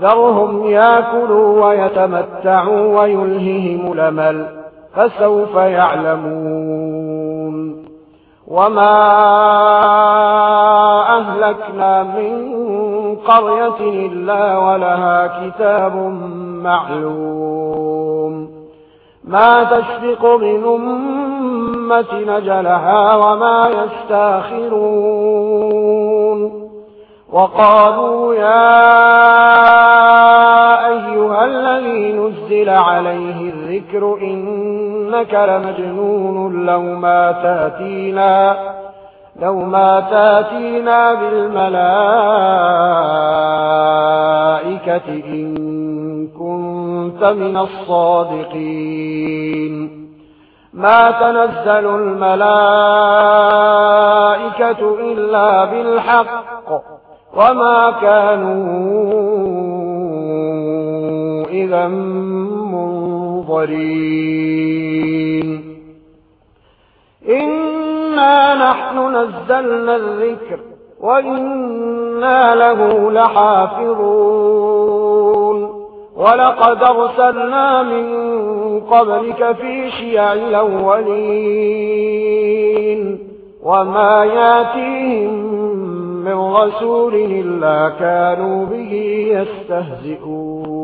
ذرهم ياكلوا ويتمتعوا ويلههم لمل فسوف يعلمون. وما أهلكنا من قرية إلا ولها كتاب معلوم. ما تشفق من أمة نجلها وما يستأخرون. وقالوا يا أيها الذي نزل عليه الذكر إنك لمجنون لو ما تأتينا لو ما تأتينا بالملائكة إن كنت من الصادقين. ما تنزل الملائكة إلا بالحق وما كانوا إذا منظرين إنا نحن نزلنا الذكر وإنا له لحافظون ولقد ارسلنا من قبلك في شيع الأولين وما ياتيهم من رسول إلا كانوا به يستهزئون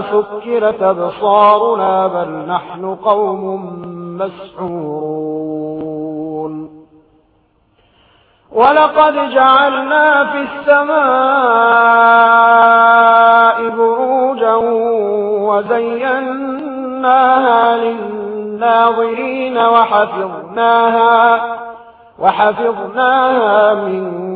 سكرت أبصارنا بل نحن قوم مسحورون ولقد جعلنا في السماء بروجا وزيناها للناظرين وحفظناها, وحفظناها من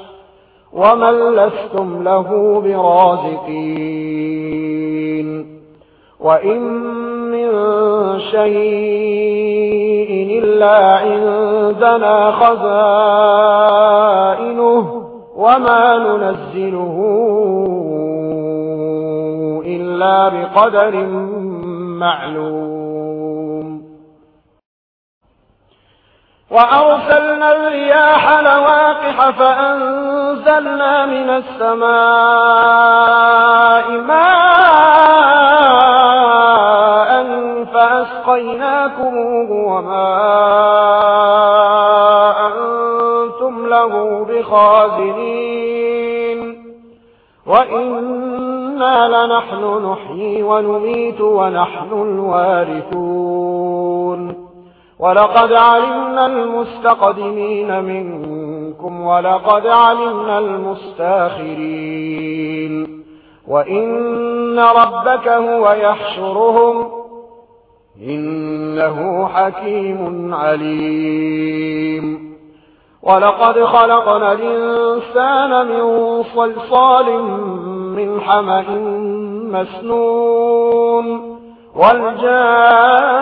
ومن لستم له برازقين وإن من شيء إلا عندنا خزائنه وما ننزله إلا بقدر معلوم وأرسلنا الرياح لواقح فأنزلنا من السماء ماء فأسقيناكم وما أنتم له بخازنين وإنا لنحن نحيي ونميت ونحن الوارثون ولقد علمنا المستقدمين منكم ولقد علمنا المستاخرين وإن ربك هو يحشرهم إنه حكيم عليم ولقد خلقنا الإنسان من صلصال من حمأ مسنون والجان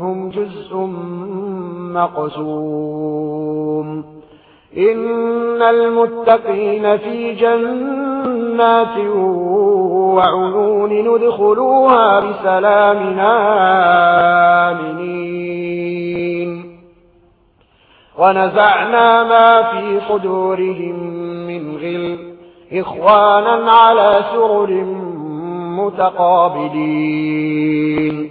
منهم جزء مقسوم إن المتقين في جنات وعيون ندخلوها بسلام آمنين. ونزعنا ما في صدورهم من غل إخوانا على سرر متقابلين.